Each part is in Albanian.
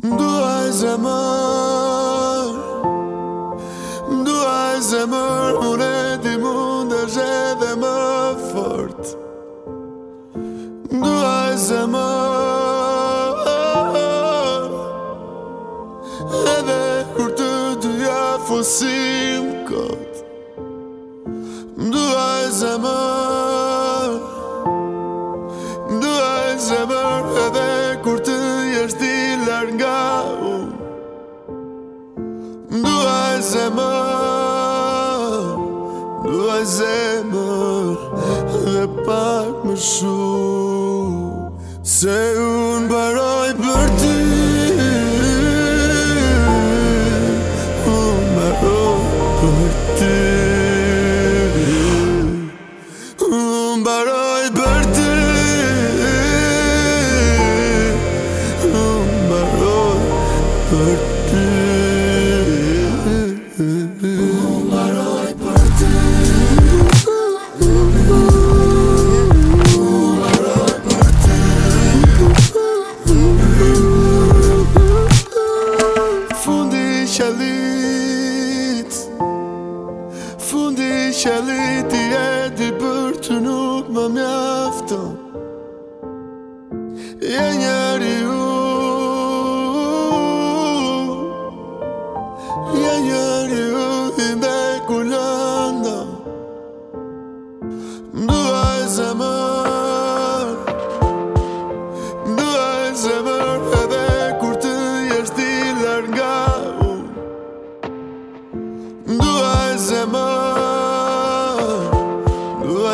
Nduaj zemër Nduaj zemër Unë e ti mund e zhe dhe më fort Nduaj zemër Edhe kur të të jafosim kot Nduaj zemër nga u Ndua e zemër Ndua e zemër Dhe pak më shumë Se unë baroj për ty Unë baroj për ty Unë baroj për ty Për për ti Unë për ti Fundi shëllit Fundi shëllit i edhi për të nuk më mjafton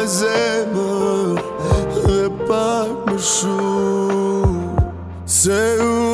zemër Dhe pak më shumë Se unë